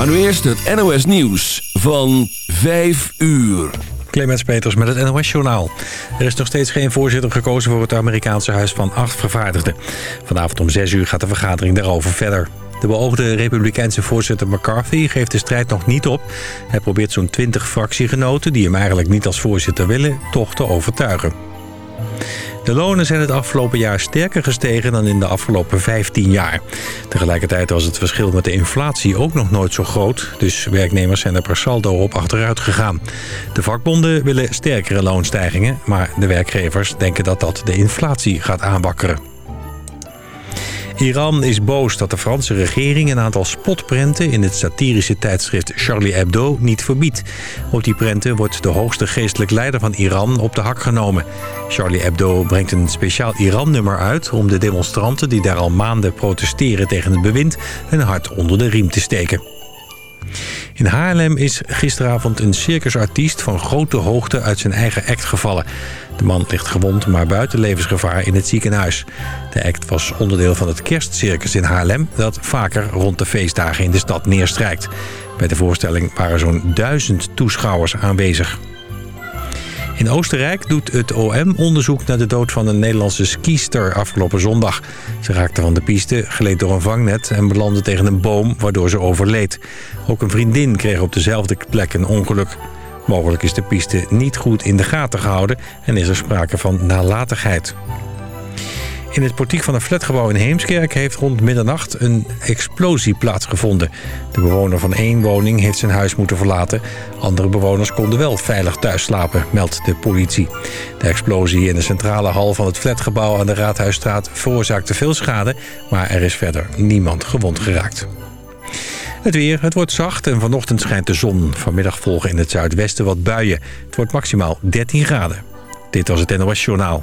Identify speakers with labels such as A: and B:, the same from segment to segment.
A: Maar nu eerst het NOS Nieuws van 5 uur.
B: Clemens Peters met het NOS-journaal. Er is nog steeds geen voorzitter gekozen voor het Amerikaanse Huis van Acht Vervaardigden. Vanavond om 6 uur gaat de vergadering daarover verder. De beoogde republikeinse voorzitter McCarthy geeft de strijd nog niet op. Hij probeert zo'n 20 fractiegenoten, die hem eigenlijk niet als voorzitter willen, toch te overtuigen. De lonen zijn het afgelopen jaar sterker gestegen dan in de afgelopen 15 jaar. Tegelijkertijd was het verschil met de inflatie ook nog nooit zo groot. Dus werknemers zijn er per saldo op achteruit gegaan. De vakbonden willen sterkere loonstijgingen, maar de werkgevers denken dat dat de inflatie gaat aanwakkeren. Iran is boos dat de Franse regering een aantal spotprenten... in het satirische tijdschrift Charlie Hebdo niet verbiedt. Op die prenten wordt de hoogste geestelijk leider van Iran op de hak genomen. Charlie Hebdo brengt een speciaal Iran-nummer uit... om de demonstranten die daar al maanden protesteren tegen het bewind... hun hart onder de riem te steken. In Haarlem is gisteravond een circusartiest van grote hoogte uit zijn eigen act gevallen. De man ligt gewond, maar buiten levensgevaar in het ziekenhuis. De act was onderdeel van het kerstcircus in Haarlem... dat vaker rond de feestdagen in de stad neerstrijkt. Bij de voorstelling waren zo'n duizend toeschouwers aanwezig. In Oostenrijk doet het OM onderzoek naar de dood van een Nederlandse skiester afgelopen zondag. Ze raakte van de piste, gleed door een vangnet en belandde tegen een boom waardoor ze overleed. Ook een vriendin kreeg op dezelfde plek een ongeluk. Mogelijk is de piste niet goed in de gaten gehouden en is er sprake van nalatigheid. In het portiek van een flatgebouw in Heemskerk heeft rond middernacht een explosie plaatsgevonden. De bewoner van één woning heeft zijn huis moeten verlaten. Andere bewoners konden wel veilig thuis slapen, meldt de politie. De explosie in de centrale hal van het flatgebouw aan de Raadhuisstraat veroorzaakte veel schade, maar er is verder niemand gewond geraakt. Het weer, het wordt zacht en vanochtend schijnt de zon. Vanmiddag volgen in het zuidwesten wat buien. Het wordt maximaal 13 graden. Dit was het NOS Journaal.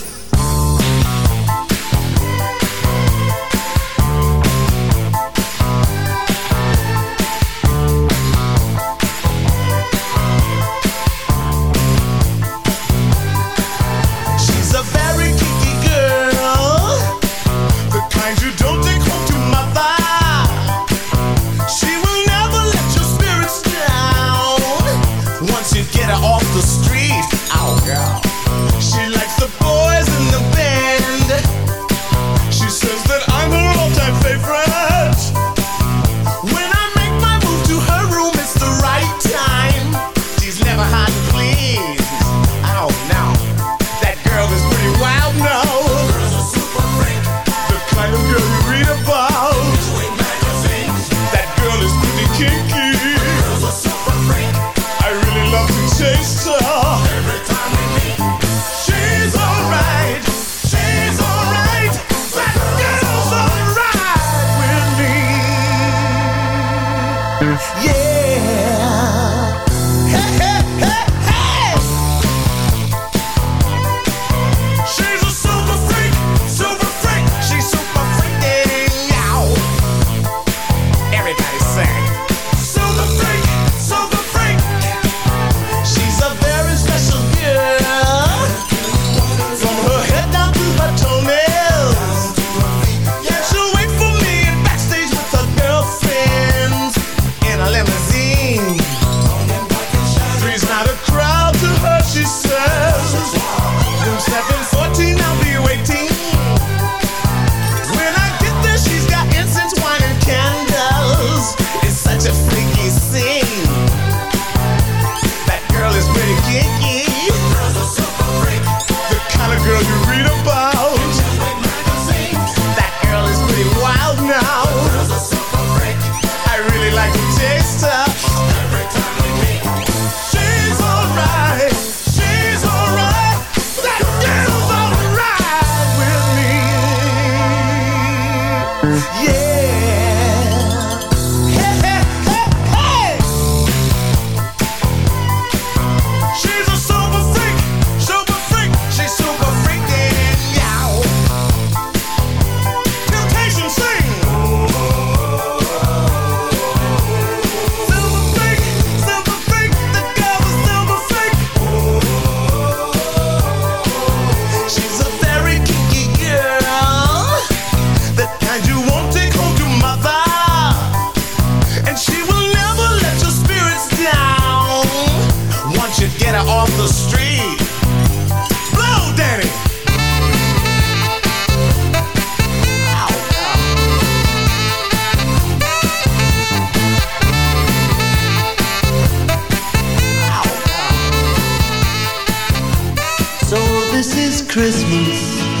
C: Christmas.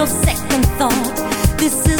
D: No
E: second thought. This is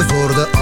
F: Voor de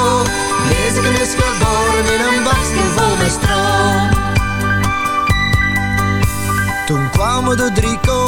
F: hallo. Jezus is geboren in een bakstel vol met stro. Toen kwamen de drie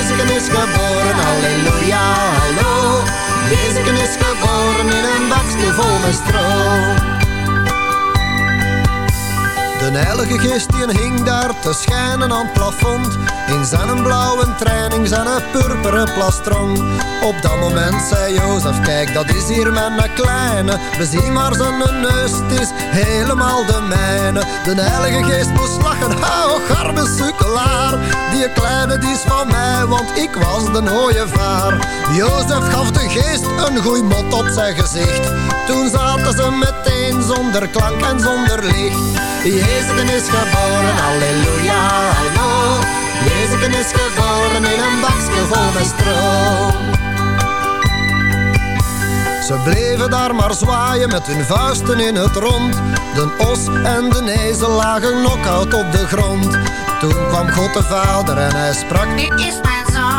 F: Jezus is geboren, halleluja, hallo. Jezus is geboren in een bakje vol met stro. De heilige geest die hing daar te schijnen aan het plafond. In zijn blauwe training, zijn purperen plastron. Op dat moment zei Jozef, kijk dat is hier mijn kleine. Bezien maar zijn neus, het is helemaal de mijne. De heilige geest moest lachen, ha, och arme sukkelaar. Die kleine die is van mij, want ik was de ooievaar. Jozef gaf de geest een goeie mot op zijn gezicht. Toen zaten ze meteen zonder klank en zonder licht. Jezus is geboren, halleluja, hallo. Jezus is geboren in een bakje vol met stro. Ze bleven daar maar zwaaien met hun vuisten in het rond. De os en de ezel lagen knock-out op de grond. Toen kwam God de Vader en hij sprak, dit is mijn.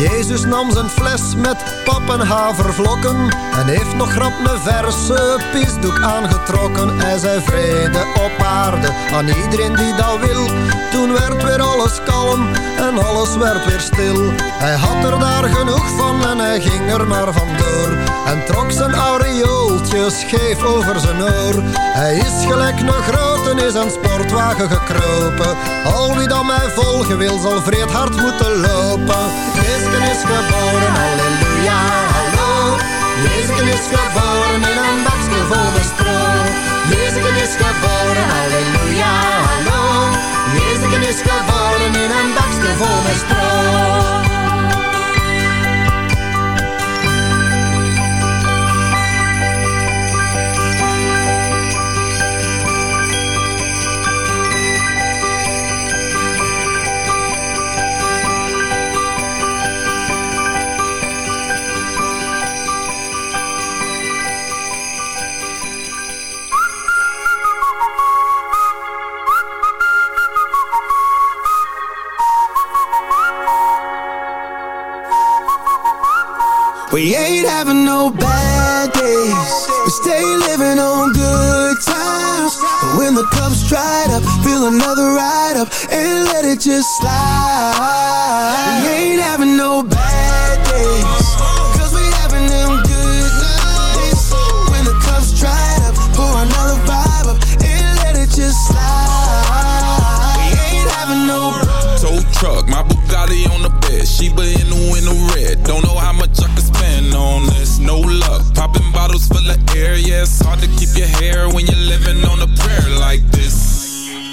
F: Jezus nam zijn fles met pap en En heeft nog grap een verse pisdoek aangetrokken. Hij zei vrede op aarde aan iedereen die dat wil. Toen werd weer alles kalm en alles werd weer stil. Hij had er daar genoeg van en hij ging er maar vandoor En trok zijn aureooltje scheef over zijn oor. Hij is gelijk een is een sportwagen gekropen Al wie dan mij volgen wil zal vreed hard moeten lopen Jezus is geboren, halleluja, hallo. Jezus is geboren in een bakje vol met stro. Jezus is geboren, halleluja, hallo. Jezus is geboren in een bakje vol met stro.
G: We ain't having no bad days. We stay living on good times. But when the cup's dried up, fill another ride up and let it just slide. We ain't having no bad days. Cause we having them good nights. When the cup's dried up, pour another vibe up and let it just slide. We ain't having no
H: Tow truck, my Bugatti on the bed. Sheba in the window red. Don't know how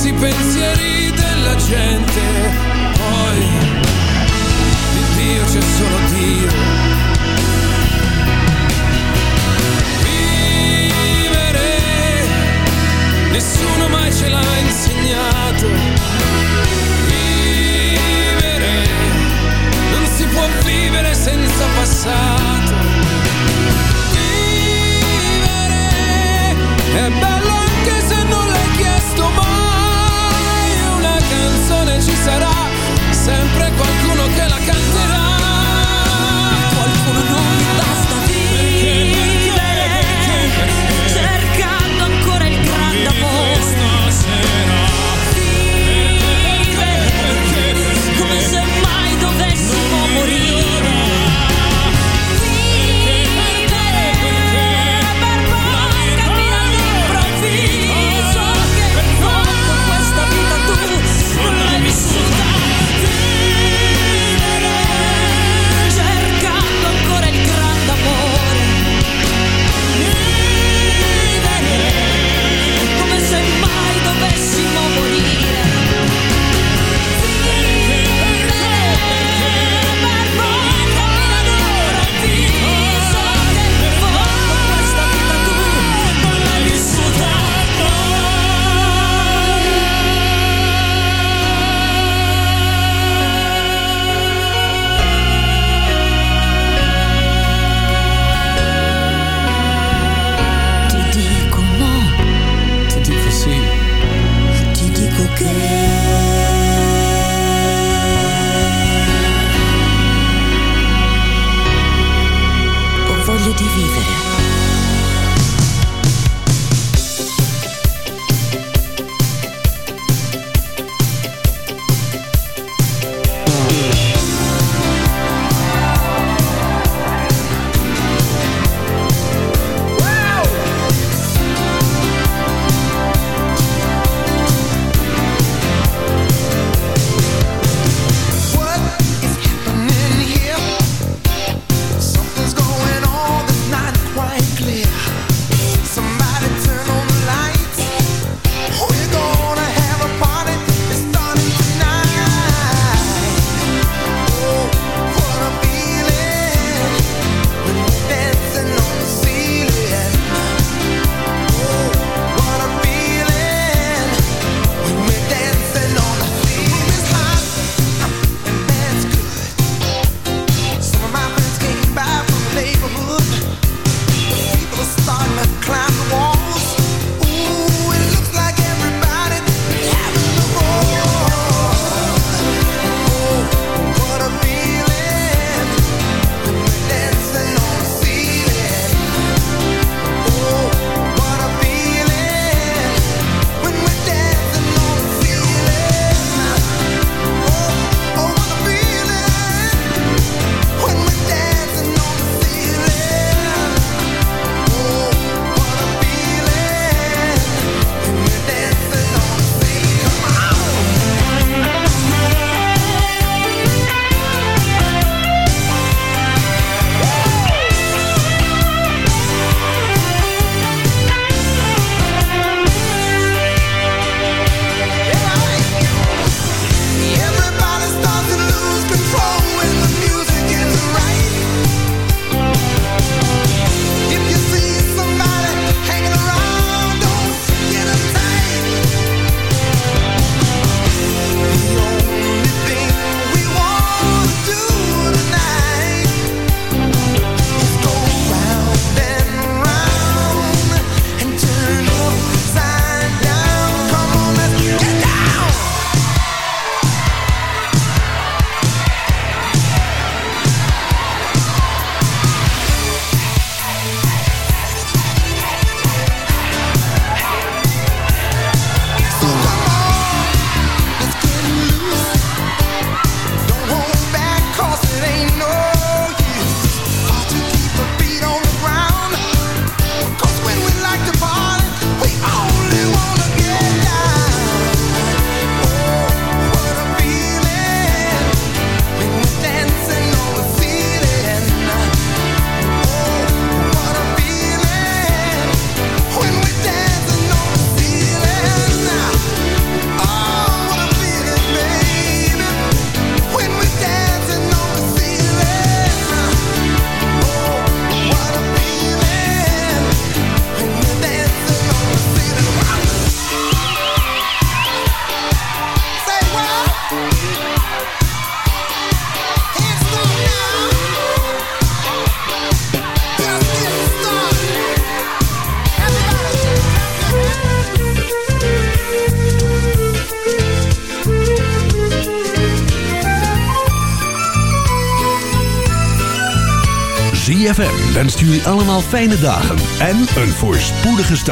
I: i pensieri della gente. Poi
J: wenst jullie allemaal fijne dagen en een voorspoedige start.